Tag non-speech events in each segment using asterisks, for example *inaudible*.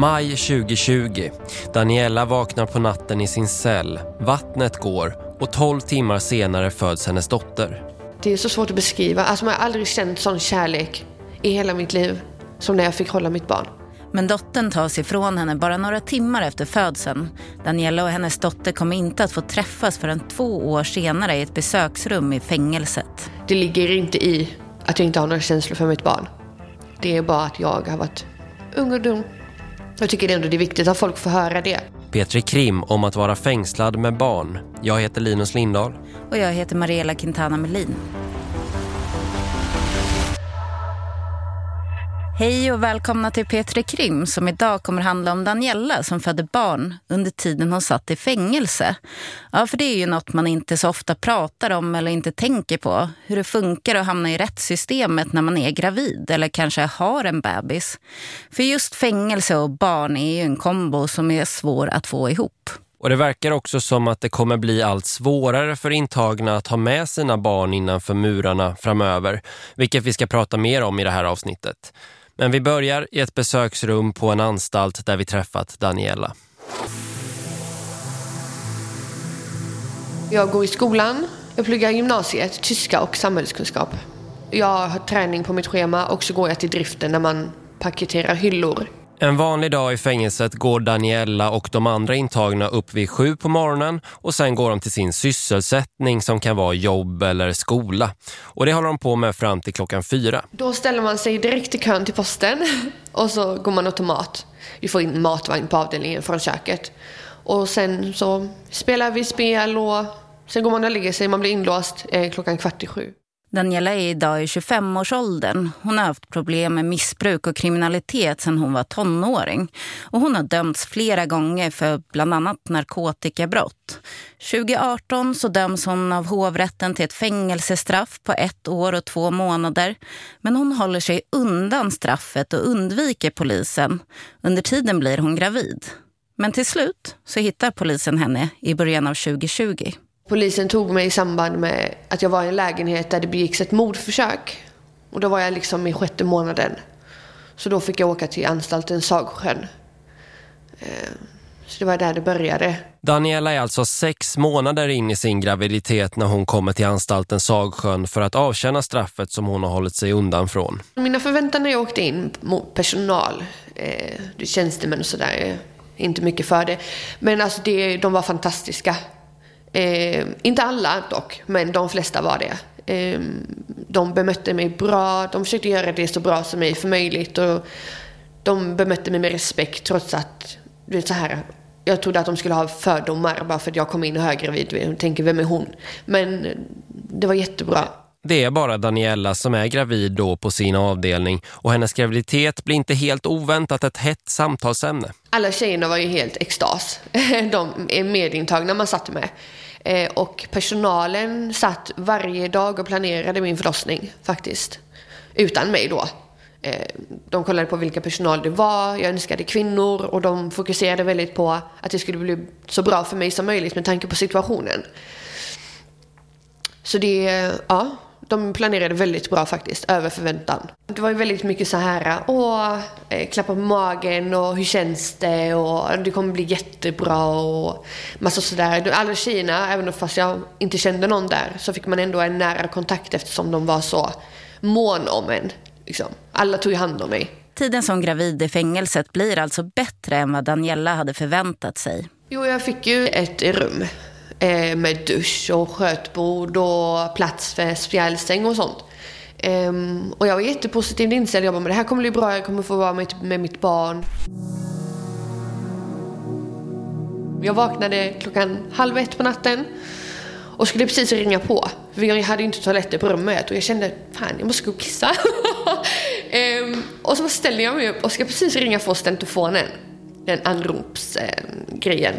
Maj 2020. Daniela vaknar på natten i sin cell. Vattnet går och 12 timmar senare föds hennes dotter. Det är så svårt att beskriva. Alltså man har aldrig känt sån kärlek i hela mitt liv som när jag fick hålla mitt barn. Men dottern tas ifrån henne bara några timmar efter födseln. Daniela och hennes dotter kommer inte att få träffas förrän två år senare i ett besöksrum i fängelset. Det ligger inte i att jag inte har några känslor för mitt barn. Det är bara att jag har varit ung och dum. Jag tycker ändå det är viktigt att folk får höra det. Petri Krim om att vara fängslad med barn. Jag heter Linus Lindahl. Och jag heter Mariella Quintana Melin. Hej och välkomna till Petri Krim som idag kommer handla om Daniela som födde barn under tiden hon satt i fängelse. Ja, för det är ju något man inte så ofta pratar om eller inte tänker på. Hur det funkar att hamna i rättssystemet när man är gravid eller kanske har en bebis. För just fängelse och barn är ju en kombo som är svår att få ihop. Och det verkar också som att det kommer bli allt svårare för intagna att ha med sina barn innanför murarna framöver. Vilket vi ska prata mer om i det här avsnittet. Men vi börjar i ett besöksrum på en anstalt där vi träffat Daniela. Jag går i skolan, jag pluggar gymnasiet, tyska och samhällskunskap. Jag har träning på mitt schema och så går jag till driften när man paketerar hyllor. En vanlig dag i fängelset går Daniela och de andra intagna upp vid sju på morgonen och sen går de till sin sysselsättning som kan vara jobb eller skola. Och det håller de på med fram till klockan fyra. Då ställer man sig direkt i kön till posten *laughs* och så går man och tar mat. Vi får in matvagn på avdelningen från köket. Och sen så spelar vi spel och sen går man och lägger sig. Man blir inlåst eh, klockan kvart i sju. Daniela är idag i 25-årsåldern. Hon har haft problem med missbruk och kriminalitet sedan hon var tonåring. Och hon har dömts flera gånger för bland annat narkotikabrott. 2018 så döms hon av hovrätten till ett fängelsestraff på ett år och två månader. Men hon håller sig undan straffet och undviker polisen. Under tiden blir hon gravid. Men till slut så hittar polisen henne i början av 2020. Polisen tog mig i samband med att jag var i en lägenhet där det begicks ett mordförsök. Och då var jag liksom i sjätte månaden. Så då fick jag åka till anstalten Sagsjön. Eh, så det var där det började. Daniela är alltså sex månader in i sin graviditet när hon kommer till anstalten Sagsjön för att avtjäna straffet som hon har hållit sig undan från. Mina förväntan när jag åkte in mot personal, eh, tjänstemän och sådär, inte mycket för det. Men alltså det, de var fantastiska. Eh, inte alla dock, men de flesta var det. Eh, de bemötte mig bra, de försökte göra det så bra som mig för möjligt. Och de bemötte mig med respekt trots att, du vet så här, jag trodde att de skulle ha fördomar bara för att jag kom in och är och tänker, vem är hon? Men det var jättebra. Det är bara Daniela som är gravid då på sin avdelning och hennes graviditet blir inte helt oväntat ett hett samtalsämne. Alla tjejerna var ju helt extas. *laughs* De är medintagna man satt med. Eh, och personalen satt varje dag och planerade min förlossning faktiskt. Utan mig då. Eh, de kollade på vilka personal det var, jag önskade kvinnor och de fokuserade väldigt på att det skulle bli så bra för mig som möjligt med tanke på situationen. Så det, ja, de planerade väldigt bra faktiskt, över förväntan. Det var ju väldigt mycket så här, åh, eh, klappa på magen och hur känns det och det kommer bli jättebra och massa sådär. Alla tjejerna, även fast jag inte kände någon där, så fick man ändå en nära kontakt eftersom de var så mån om en. Liksom. Alla tog hand om mig. Tiden som gravid i fängelset blir alltså bättre än vad Daniela hade förväntat sig. Jo, jag fick ju ett rum eh, med dusch och skötbord och plats för spjälsäng och sånt. Um, och jag var jättepositivt inställd. Jag bara, men det här kommer bli bra, jag kommer få vara med, med mitt barn. Jag vaknade klockan halv ett på natten och skulle precis ringa på. För jag hade ju inte toaletter på rummet och jag kände, fan jag måste gå och kissa. um, *laughs* och så ställer jag mig upp och ska precis ringa på stentofonen. Den anropsgrejen.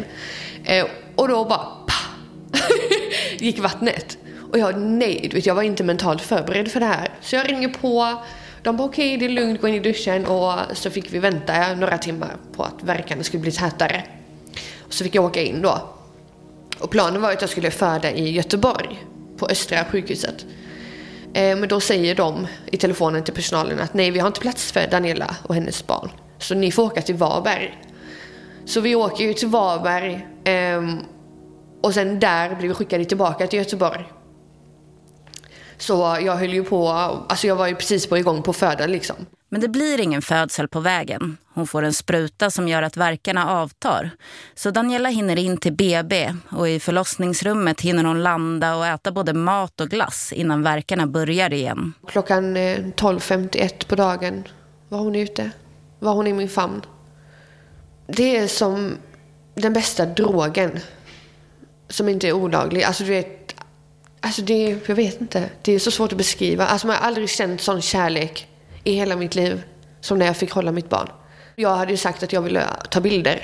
Uh, uh, och då bara, *laughs* gick vattnet. Och jag, nej, du vet, jag var inte mentalt förberedd för det här. Så jag ringer på, de bara okej, okay, det är lugnt, gå in i duschen. Och så fick vi vänta några timmar på att verkan skulle bli tätare. Och så fick jag åka in då. Och planen var att jag skulle föda i Göteborg, på Östra sjukhuset. Eh, men då säger de i telefonen till personalen att nej, vi har inte plats för Daniela och hennes barn. Så ni får åka till Varberg. Så vi åker ju till Varberg eh, och sen där blir vi skickade tillbaka till Göteborg. Så jag höll ju på, alltså jag var ju precis på igång på födan liksom. Men det blir ingen födsel på vägen. Hon får en spruta som gör att verkarna avtar. Så Daniela hinner in till BB och i förlossningsrummet hinner hon landa och äta både mat och glass innan verkarna börjar igen. Klockan 12.51 på dagen var hon ute. Var hon i min famn. Det är som den bästa drogen. Som inte är olaglig. Alltså du vet, alltså det jag vet inte. Det är så svårt att beskriva. Alltså man har aldrig känt sån kärlek i hela mitt liv som när jag fick hålla mitt barn. Jag hade ju sagt att jag ville ta bilder,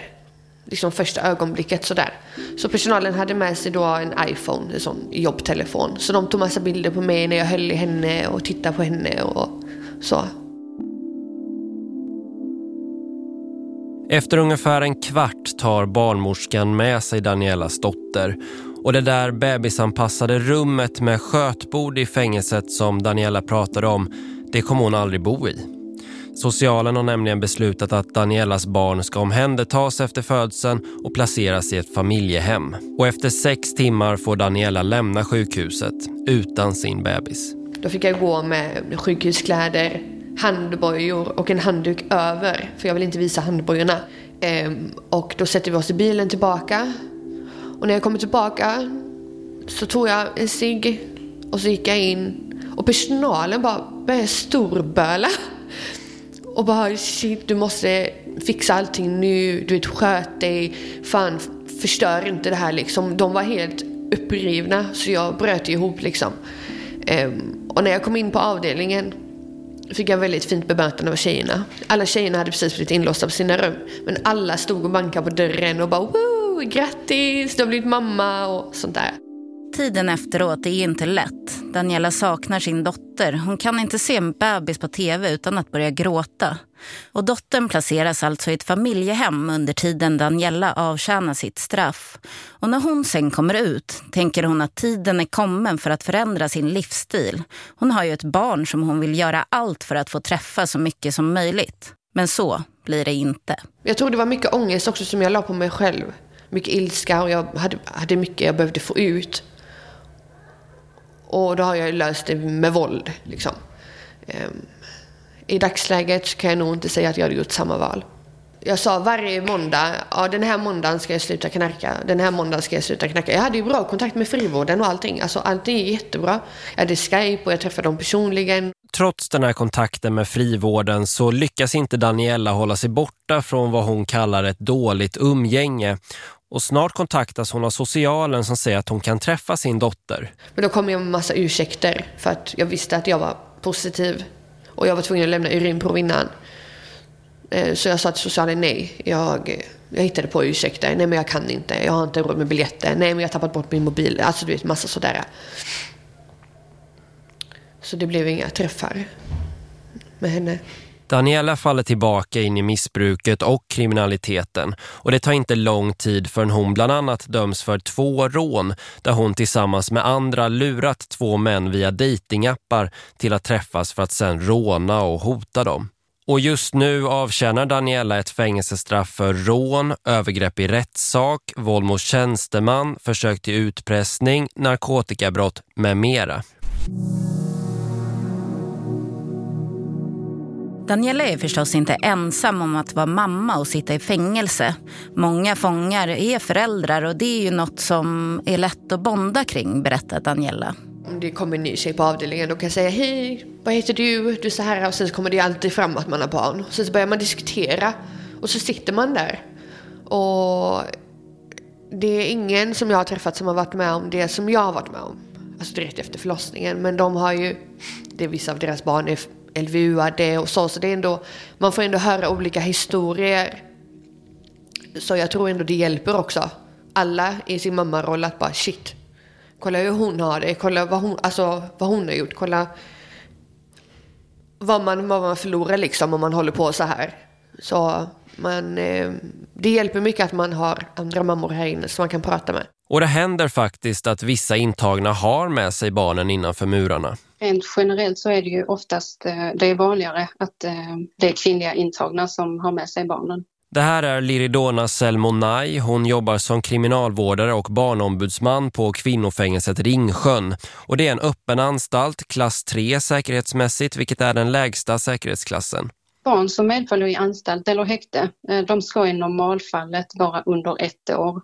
liksom första ögonblicket sådär. Så personalen hade med sig då en iPhone, en sån jobbtelefon. Så de tog massa bilder på mig när jag höll i henne och tittade på henne och så. Efter ungefär en kvart tar barnmorskan med sig Danielas dotter och det där bebisanpassade rummet med skötbord i fängelset som Daniela pratade om det kommer hon aldrig bo i. Socialen har nämligen beslutat att Danielas barn ska omhändertas efter födseln och placeras i ett familjehem. Och efter sex timmar får Daniela lämna sjukhuset utan sin bebis. Då fick jag gå med sjukhuskläder, handbojor och en handduk över. För jag vill inte visa handbojorna. Ehm, och då sätter vi oss i bilen tillbaka. Och när jag kommer tillbaka så tog jag en cigg och så gick jag in. Och personalen bara började storböla. Och bara shit, du måste fixa allting nu. Du vet, sköt dig. Fan, förstör inte det här liksom. De var helt upprivna så jag bröt ihop liksom. Ehm, och när jag kom in på avdelningen fick jag väldigt fint bemötande av tjejerna. Alla tjejerna hade precis blivit inlåsta på sina rum. Men alla stod och bankade på dörren och bara Woo, grattis, du har blivit mamma och sånt där. Tiden efteråt är inte lätt. Daniela saknar sin dotter. Hon kan inte se en bebis på tv utan att börja gråta. Och dottern placeras alltså i ett familjehem under tiden Daniela avtjänar sitt straff. Och när hon sen kommer ut tänker hon att tiden är kommen för att förändra sin livsstil. Hon har ju ett barn som hon vill göra allt för att få träffa så mycket som möjligt. Men så blir det inte. Jag tror det var mycket ångest också som jag la på mig själv. Mycket ilska och jag hade, hade mycket jag behövde få ut. Och då har jag löst det med våld. Liksom. Ehm, I dagsläget kan jag nog inte säga att jag hade gjort samma val. Jag sa varje måndag, ja den här måndagen ska jag sluta knarka, den här måndagen ska jag sluta knarka. Jag hade ju bra kontakt med frivården och allting. Alltså allting är jättebra. Jag hade Skype och jag träffade dem personligen. Trots den här kontakten med frivården så lyckas inte Daniela hålla sig borta från vad hon kallar ett dåligt umgänge. Och snart kontaktas hon av socialen som säger att hon kan träffa sin dotter. Men då kom jag med massa ursäkter för att jag visste att jag var positiv. Och jag var tvungen att lämna urinprov innan. Eh, så jag sa till socialen nej. Jag, jag hittade på ursäkter. Nej men jag kan inte. Jag har inte råd med biljetter. Nej men jag har tappat bort min mobil. Alltså du vet massa sådär. Så det blev inga träffar med henne. Daniela faller tillbaka in i missbruket och kriminaliteten och det tar inte lång tid förrän hon bland annat döms för två rån där hon tillsammans med andra lurat två män via datingappar till att träffas för att sen råna och hota dem. Och just nu avtjänar Daniela ett fängelsestraff för rån, övergrepp i rättssak, våld mot tjänsteman, försök till utpressning, narkotikabrott med mera. Daniela är förstås inte ensam om att vara mamma och sitta i fängelse. Många fångar är föräldrar och det är ju något som är lätt att bonda kring, berättar Daniela. Om det kommer en ny tjej på avdelningen, då kan jag säga hej, vad heter du? Du är så här och sen kommer det alltid fram att man har barn. Sen så börjar man diskutera och så sitter man där. Och det är ingen som jag har träffat som har varit med om det som jag har varit med om. Alltså direkt efter förlossningen. Men de har ju, det är vissa av deras barn är LVU-ade och så. Så det är ändå, man får ändå höra olika historier. Så jag tror ändå det hjälper också. Alla i sin mammaroll att bara shit. Kolla hur hon har det. Kolla vad hon, alltså, vad hon har gjort. Kolla vad man, vad man förlorar liksom om man håller på så här. Så man, eh, det hjälper mycket att man har andra mammor här inne som man kan prata med. Och det händer faktiskt att vissa intagna har med sig barnen innanför murarna. Rent generellt så är det ju oftast, det är vanligare att det är kvinnliga intagna som har med sig barnen. Det här är Liridona Selmonai. Hon jobbar som kriminalvårdare och barnombudsman på kvinnofängelset Ringsjön. Och det är en öppen anstalt, klass 3 säkerhetsmässigt, vilket är den lägsta säkerhetsklassen. Barn som medföljer i anstalt eller häkte, eh, de ska i normalfallet vara under ett år.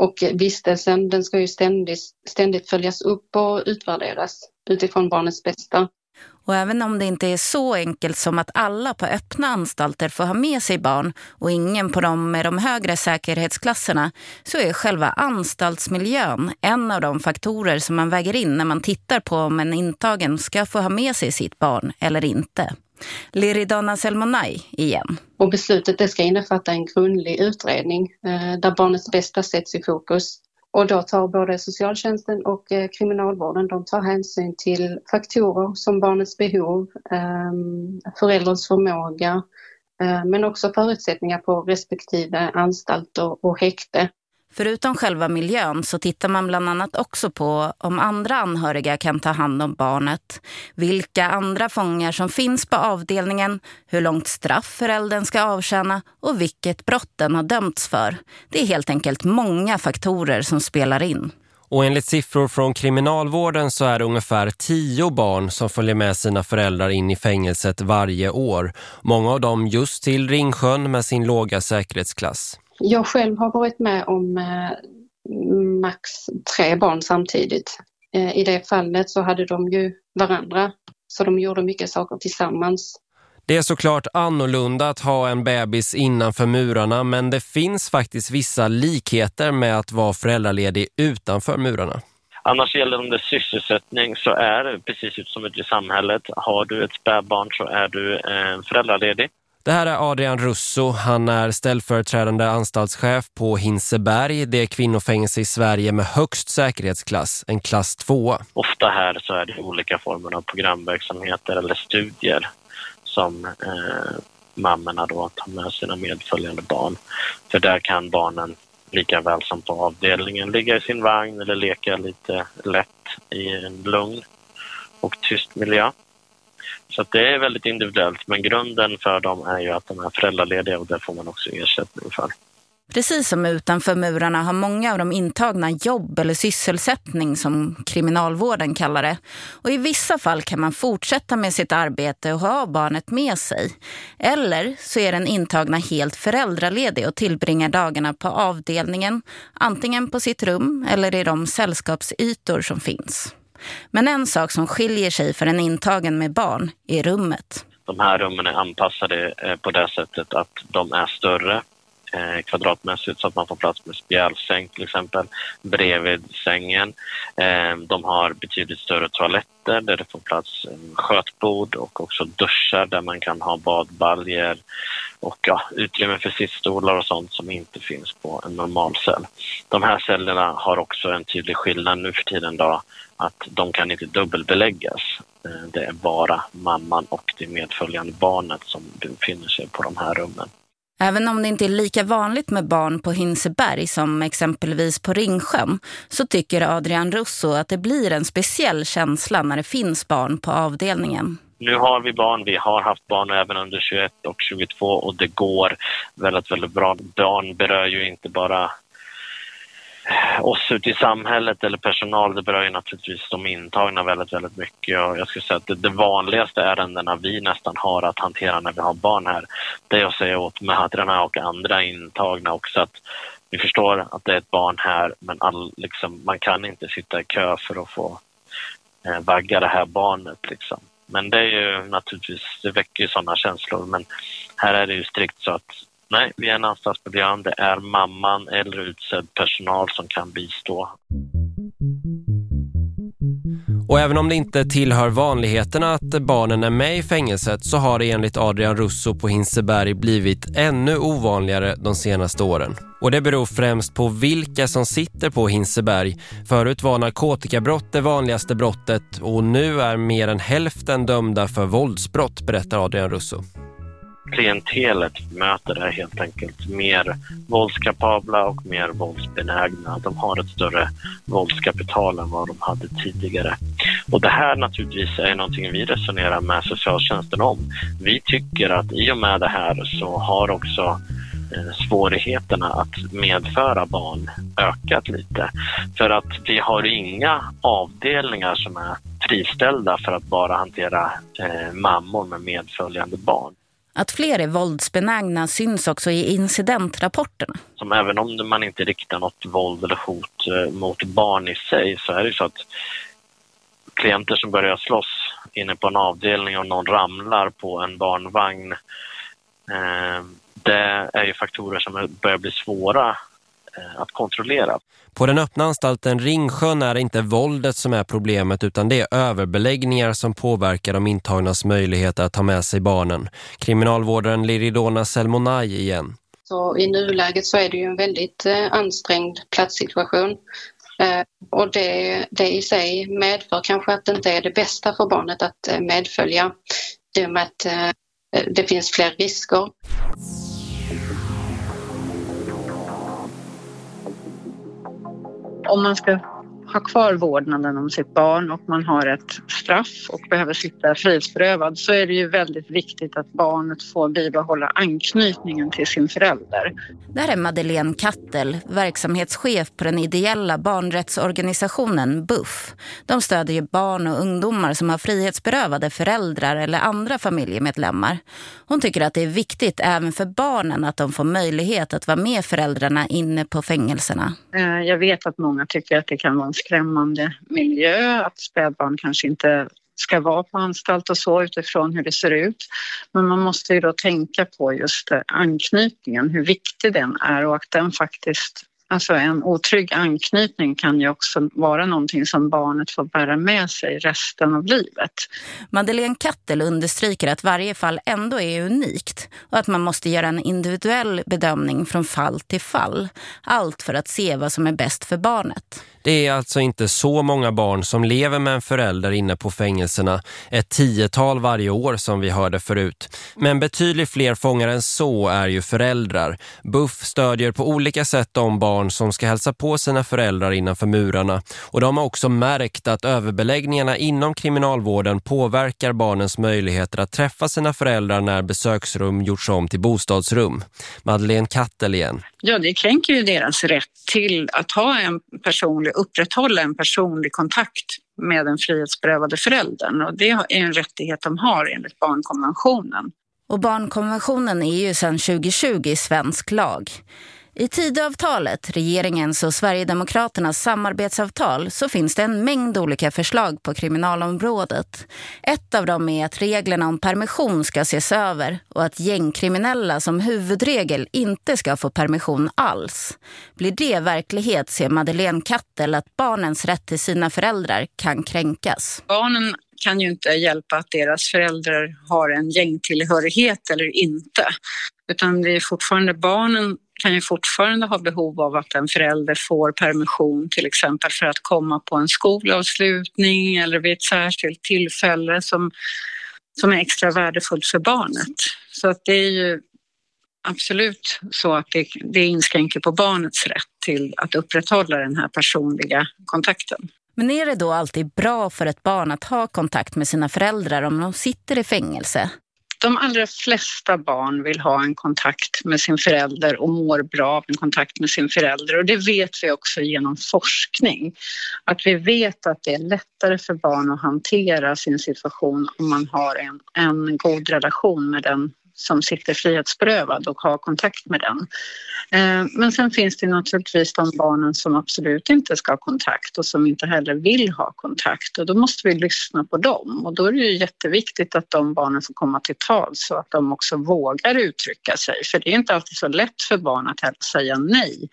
Och vistelsen den ska ju ständigt, ständigt följas upp och utvärderas utifrån barnets bästa. Och även om det inte är så enkelt som att alla på öppna anstalter får ha med sig barn och ingen på dem med de högre säkerhetsklasserna så är själva anstaltsmiljön en av de faktorer som man väger in när man tittar på om en intagen ska få ha med sig sitt barn eller inte. Liridana Selmonai igen. Och beslutet det ska innefatta en grundlig utredning eh, där barnets bästa sätts i fokus och då tar både socialtjänsten och eh, kriminalvården de tar hänsyn till faktorer som barnets behov, eh, förälderns förmåga, eh, men också förutsättningar på respektive anstalt och häkte. Förutom själva miljön så tittar man bland annat också på om andra anhöriga kan ta hand om barnet, vilka andra fångar som finns på avdelningen, hur långt straff föräldern ska avtjäna och vilket brott den har dömts för. Det är helt enkelt många faktorer som spelar in. Och enligt siffror från kriminalvården så är det ungefär tio barn som följer med sina föräldrar in i fängelset varje år. Många av dem just till Ringsjön med sin låga säkerhetsklass. Jag själv har varit med om eh, max tre barn samtidigt. Eh, I det fallet så hade de ju varandra, så de gjorde mycket saker tillsammans. Det är såklart annorlunda att ha en bebis innanför murarna men det finns faktiskt vissa likheter med att vara föräldraledig utanför murarna. Annars gäller det sysselsättning så är det precis som ute i samhället. Har du ett spädbarn så är du eh, föräldraledig. Det här är Adrian Russo. Han är ställföreträdande anstaltschef på Hinseberg. Det är kvinnofängelse i Sverige med högst säkerhetsklass, en klass 2. Ofta här så är det olika former av programverksamheter eller studier som eh, mammorna då tar med sina medföljande barn. För där kan barnen lika väl som på avdelningen ligga i sin vagn eller leka lite lätt i en lugn och tyst miljö. Så det är väldigt individuellt men grunden för dem är ju att de är föräldralediga och det får man också ersättning för. Precis som utanför murarna har många av de intagna jobb eller sysselsättning som kriminalvården kallar det. Och i vissa fall kan man fortsätta med sitt arbete och ha barnet med sig. Eller så är den intagna helt föräldraledig och tillbringar dagarna på avdelningen. Antingen på sitt rum eller i de sällskapsytor som finns. Men en sak som skiljer sig för en intagen med barn är rummet. De här rummen är anpassade eh, på det sättet att de är större eh, kvadratmässigt så att man får plats med spjälsäng till exempel bredvid sängen. Eh, de har betydligt större toaletter där det får plats skötbord och också duschar där man kan ha badbaljer och ja, utrymme för sittstolar och sånt som inte finns på en normal cell. De här cellerna har också en tydlig skillnad nu för tiden då att de kan inte dubbelbeläggas. Eh, det är bara mamman och det medföljande barnet som befinner sig på de här rummen. Även om det inte är lika vanligt med barn på Hinseberg som exempelvis på Ringsjön så tycker Adrian Russo att det blir en speciell känsla när det finns barn på avdelningen. Nu har vi barn, vi har haft barn även under 21 och 22 och det går väldigt, väldigt bra. Barn berör ju inte bara oss ute i samhället eller personal, det berör ju naturligtvis de intagna väldigt, väldigt mycket. Och jag skulle säga att det, det vanligaste ärendena vi nästan har att hantera när vi har barn här, det är att säga åt mödrarna och andra intagna också att vi förstår att det är ett barn här, men all, liksom, man kan inte sitta i kö för att få eh, vagga det här barnet. Liksom. Men det är ju naturligtvis, det väcker ju sådana känslor, men här är det ju strikt så att Nej, vi är en anstaltsmiljö. Det är mamman eller utsedd personal som kan bistå. Och även om det inte tillhör vanligheterna att barnen är med i fängelset så har det enligt Adrian Russo på Hinseberg blivit ännu ovanligare de senaste åren. Och det beror främst på vilka som sitter på Hinseberg. Förut var narkotikabrott det vanligaste brottet och nu är mer än hälften dömda för våldsbrott, berättar Adrian Russo klientelet möter är helt enkelt mer våldskapabla och mer våldsbenägna. De har ett större våldskapital än vad de hade tidigare. Och det här naturligtvis är någonting vi resonerar med socialtjänsten om. Vi tycker att i och med det här så har också eh, svårigheterna att medföra barn ökat lite. För att vi har inga avdelningar som är friställda för att bara hantera eh, mammor med medföljande barn. Att fler är våldsbenägna syns också i incidentrapporterna. Som även om man inte riktar något våld eller hot eh, mot barn i sig så är det så att klienter som börjar slåss inne på en avdelning och någon ramlar på en barnvagn eh, det är ju faktorer som börjar bli svåra att kontrollera. På den öppna anstalten Ringsjön är det inte våldet som är problemet utan det är överbeläggningar som påverkar de intagnas möjligheter att ta med sig barnen. Kriminalvårdaren Liridona Selmonaj igen. Så I nuläget så är det ju en väldigt eh, ansträngd platssituation. Eh, och det, det i sig medför kanske att det inte är det bästa för barnet att eh, medfölja. Det med att eh, det finns fler risker. Om man ska ha kvar vårdnaden om sitt barn och man har ett straff och behöver sitta frihetsberövad så är det ju väldigt viktigt att barnet får bibehålla anknytningen till sin förälder. Det här är Madeleine Kattel, verksamhetschef på den ideella barnrättsorganisationen BUFF. De stödjer ju barn och ungdomar som har frihetsberövade föräldrar eller andra familjemedlemmar. Hon tycker att det är viktigt även för barnen att de får möjlighet att vara med föräldrarna inne på fängelserna. Eh, jag vet att många tycker att det kan vara en skrämmande miljö, att spädbarn kanske inte ska vara på anstalt och så utifrån hur det ser ut. Men man måste ju då tänka på just eh, anknytningen, hur viktig den är och att den faktiskt Alltså en otrygg anknytning kan ju också vara någonting som barnet får bära med sig resten av livet. Madeleine Kattel understryker att varje fall ändå är unikt och att man måste göra en individuell bedömning från fall till fall. Allt för att se vad som är bäst för barnet. Det är alltså inte så många barn som lever med en förälder inne på fängelserna. Ett tiotal varje år som vi hörde förut. Men betydligt fler fångar än så är ju föräldrar. Buff stödjer på olika sätt de barn som ska hälsa på sina föräldrar innanför murarna. Och de har också märkt att överbeläggningarna inom kriminalvården påverkar barnens möjligheter att träffa sina föräldrar när besöksrum gjorts om till bostadsrum. Madeleine Kattel igen. Ja, det kränker ju deras rätt till att ha en personlig, upprätthålla en personlig kontakt med den frihetsberövade föräldern och det är en rättighet de har enligt barnkonventionen. Och barnkonventionen är ju sedan 2020 svensk lag. I Tidöavtalet, regeringens och Sverigedemokraternas samarbetsavtal, så finns det en mängd olika förslag på kriminalområdet. Ett av dem är att reglerna om permission ska ses över och att gängkriminella som huvudregel inte ska få permission alls. Blir det verklighet ser Madeleine Kattel att barnens rätt till sina föräldrar kan kränkas. Barnen kan ju inte hjälpa att deras föräldrar har en gängtillhörighet eller inte. Utan det är fortfarande barnen kan ju fortfarande ha behov av att en förälder får permission till exempel för att komma på en skolavslutning eller vid ett särskilt tillfälle som, som är extra värdefullt för barnet. Så att det är ju absolut så att det, det inskränker på barnets rätt till att upprätthålla den här personliga kontakten. Men är det då alltid bra för ett barn att ha kontakt med sina föräldrar om de sitter i fängelse? De allra flesta barn vill ha en kontakt med sin förälder och mår bra av en kontakt med sin förälder. Och det vet vi också genom forskning. Att vi vet att det är lättare för barn att hantera sin situation om man har en, en god relation med den som sitter frihetsberövad och har kontakt med den. Eh, men sen finns det naturligtvis de barnen som absolut inte ska ha kontakt och som inte heller vill ha kontakt. Och då måste vi lyssna på dem. Och då är det ju jätteviktigt att de barnen får komma till tal så att de också vågar uttrycka sig. För det är inte alltid så lätt för barn att säga nej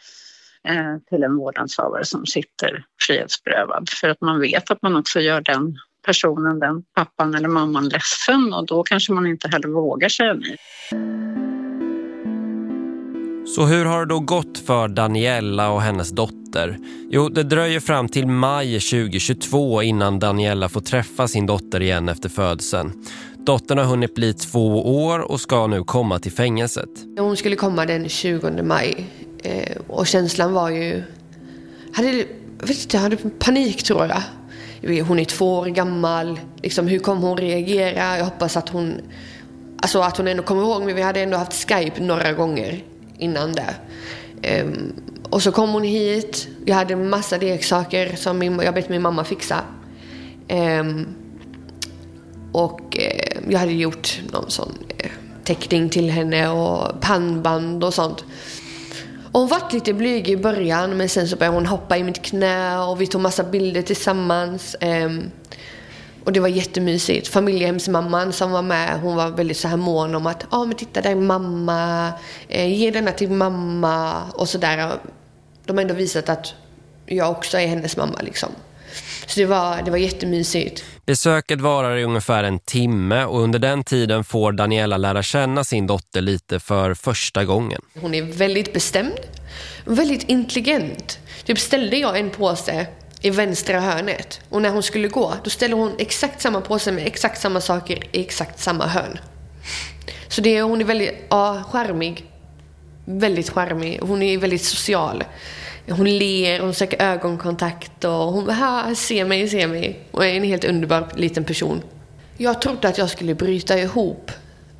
eh, till en vårdnadshavare som sitter frihetsberövad. För att man vet att man också gör den personen, den pappan eller mamman ledsen och då kanske man inte heller vågar säga nej. Så hur har det då gått för Daniela och hennes dotter? Jo, det dröjer fram till maj 2022 innan Daniela får träffa sin dotter igen efter födseln. Dottern har hunnit bli två år och ska nu komma till fängelset. Hon skulle komma den 20 maj eh, och känslan var ju... Hade, jag vet inte, hade panik tror jag. Hon är två år gammal. Liksom, hur kommer hon reagera? Jag hoppas att hon, alltså att hon ändå kommer ihåg. Men vi hade ändå haft Skype några gånger innan det. Um, och så kom hon hit. Jag hade massa leksaker som min, jag bett min mamma fixa. Um, och uh, jag hade gjort någon sån uh, teckning till henne och pannband och sånt. Och hon var lite blyg i början men sen så började hon hoppa i mitt knä och vi tog massa bilder tillsammans. Um, och det var jättemysigt. Familjehemsmamman som var med, hon var väldigt så här mån om att, ja ah, men titta där är mamma, eh, ge denna till mamma och sådär. De har ändå visat att jag också är hennes mamma liksom. Så det var, det var jättemysigt. Besöket varar i ungefär en timme och under den tiden får Daniela lära känna sin dotter lite för första gången. Hon är väldigt bestämd, väldigt intelligent. Typ ställde jag en påse i vänstra hörnet. Och när hon skulle gå, då ställde hon exakt samma påse med exakt samma saker i exakt samma hörn. Så det, hon är väldigt ja, charmig. Väldigt charmig. Hon är väldigt social. Hon ler, hon söker ögonkontakt och hon här, ser mig, ser mig. Och är en helt underbar liten person. Jag trodde att jag skulle bryta ihop.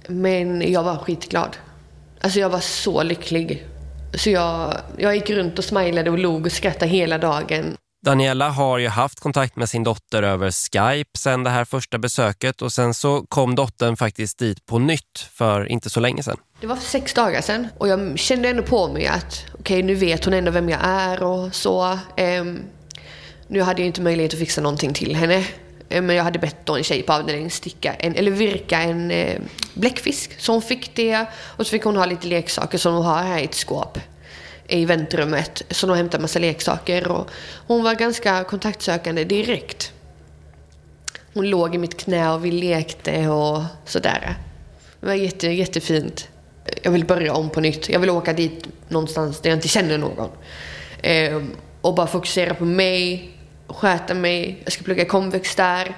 Men jag var skitglad. Alltså jag var så lycklig. Så jag, jag gick runt och smilade och log och skrattade hela dagen. Daniela har ju haft kontakt med sin dotter över Skype sedan det här första besöket och sen så kom dottern faktiskt dit på nytt för inte så länge sedan. Det var för sex dagar sedan och jag kände ändå på mig att okej okay, nu vet hon ändå vem jag är och så. Um, nu hade jag inte möjlighet att fixa någonting till henne. Eh, men jag hade bett då en tjej på avdelningen sticka en, eller virka en eh, bläckfisk. Så hon fick det och så fick hon ha lite leksaker som hon har här i ett skåp i väntrummet så de hämtade massa leksaker och hon var ganska kontaktsökande direkt. Hon låg i mitt knä och vi lekte och sådär. Det var jätte, jättefint. Jag vill börja om på nytt. Jag vill åka dit någonstans där jag inte känner någon. Ehm, och bara fokusera på mig, sköta mig. Jag ska plugga komvux där.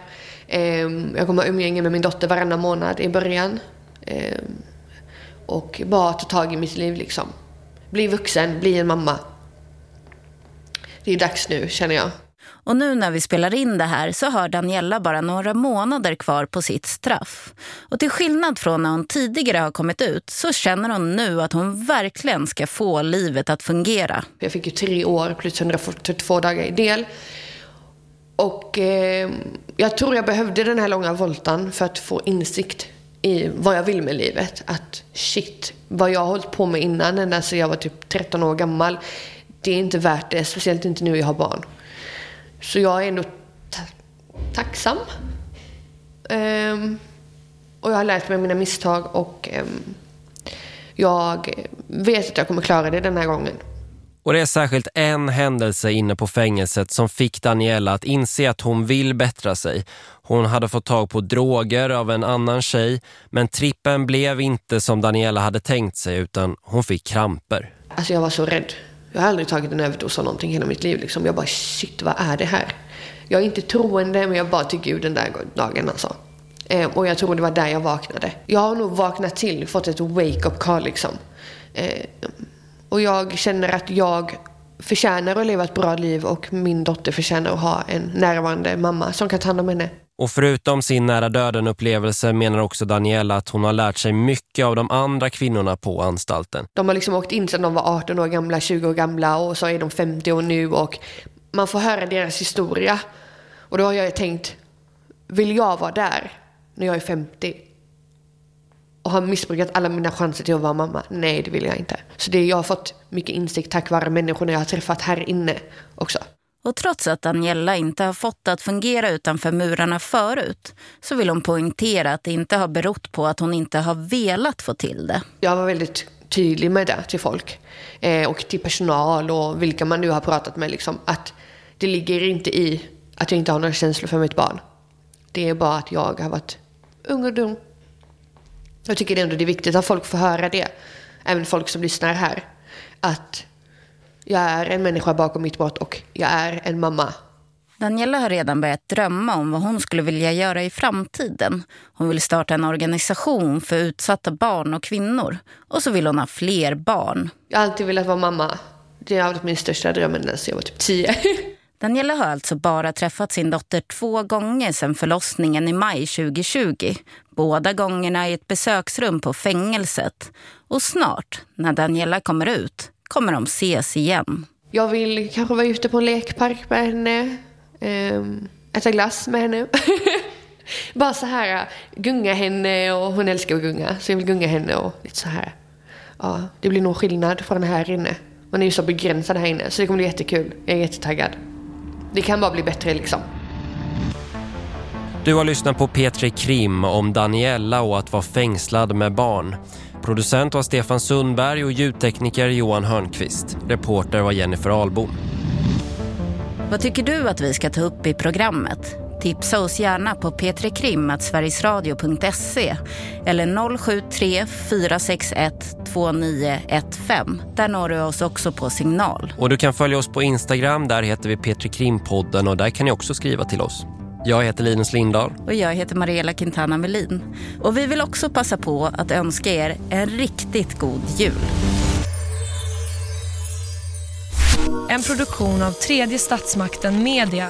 Ehm, jag kommer ha umgänge med min dotter varannan månad i början. Ehm, och bara ta tag i mitt liv liksom. Bli vuxen, bli en mamma. Det är dags nu, känner jag. Och nu när vi spelar in det här så har Daniela bara några månader kvar på sitt straff. Och till skillnad från när hon tidigare har kommit ut så känner hon nu att hon verkligen ska få livet att fungera. Jag fick ju tre år plus 142 dagar i del. Och eh, jag tror jag behövde den här långa voltan för att få insikt i vad jag vill med livet. Att shit, vad jag har hållit på med innan, ända sedan jag var typ 13 år gammal, det är inte värt det. Speciellt inte nu jag har barn. Så jag är ändå ta tacksam. Um, och jag har lärt mig mina misstag och um, jag vet att jag kommer klara det den här gången. Och det är särskilt en händelse inne på fängelset som fick Daniela att inse att hon vill bättra sig. Hon hade fått tag på droger av en annan tjej men trippen blev inte som Daniela hade tänkt sig utan hon fick kramper. Alltså jag var så rädd. Jag har aldrig tagit en överdos av någonting hela mitt liv. Liksom. Jag bara shit vad är det här? Jag är inte troende men jag bad till Gud den där dagen alltså. Eh, och jag tror det var där jag vaknade. Jag har nog vaknat till, fått ett wake-up call liksom. Eh, och jag känner att jag förtjänar att leva ett bra liv och min dotter förtjänar att ha en närvarande mamma som kan ta hand om henne. Och förutom sin nära döden-upplevelse menar också Daniela att hon har lärt sig mycket av de andra kvinnorna på anstalten. De har liksom åkt in sedan de var 18 år gamla, 20 år gamla och så är de 50 år nu och man får höra deras historia. Och då har jag tänkt, vill jag vara där när jag är 50? Och har missbrukat alla mina chanser till att vara mamma. Nej, det vill jag inte. Så det, jag har fått mycket insikt tack vare människorna jag har träffat här inne också. Och trots att Daniela inte har fått att fungera utanför murarna förut så vill hon poängtera att det inte har berott på att hon inte har velat få till det. Jag var väldigt tydlig med det till folk eh, och till personal och vilka man nu har pratat med. Liksom, att det ligger inte i att jag inte har några känslor för mitt barn. Det är bara att jag har varit ung och dum jag tycker ändå det är viktigt att folk får höra det. Även folk som lyssnar här. att jag är en människa bakom mitt brott och jag är en mamma. Daniela har redan börjat drömma om vad hon skulle vilja göra i framtiden. Hon vill starta en organisation för utsatta barn och kvinnor. Och så vill hon ha fler barn. Jag har alltid velat vara mamma. Det har varit min största dröm sedan jag var typ tio. *laughs* Daniela har alltså bara träffat sin dotter två gånger sedan förlossningen i maj 2020. Båda gångerna i ett besöksrum på fängelset. Och snart, när Daniela kommer ut, kommer de ses igen. Jag vill kanske vara ute på en lekpark med henne. Ehm, äta glass med henne. *laughs* Bara så här gunga henne och hon älskar att gunga. Så jag vill gunga henne och lite så här. Ja, det blir nog skillnad från här inne. Man är ju så begränsad här inne så det kommer bli jättekul. Jag är jättetaggad. Det kan bara bli bättre liksom. Du har lyssnat på Petri Krim om Daniela och att vara fängslad med barn. Producent var Stefan Sundberg och ljudtekniker Johan Hörnqvist. Reporter var Jennifer Albom. Vad tycker du att vi ska ta upp i programmet? Tipsa oss gärna på p3krim.sverigesradio.se eller 073 461 2915. Där når du oss också på signal. Och du kan följa oss på Instagram, där heter vi Petri Krimpodden och där kan ni också skriva till oss. Jag heter Linus Lindahl. Och jag heter Mariella Quintana Melin. Och vi vill också passa på att önska er en riktigt god jul. En produktion av tredje statsmakten Media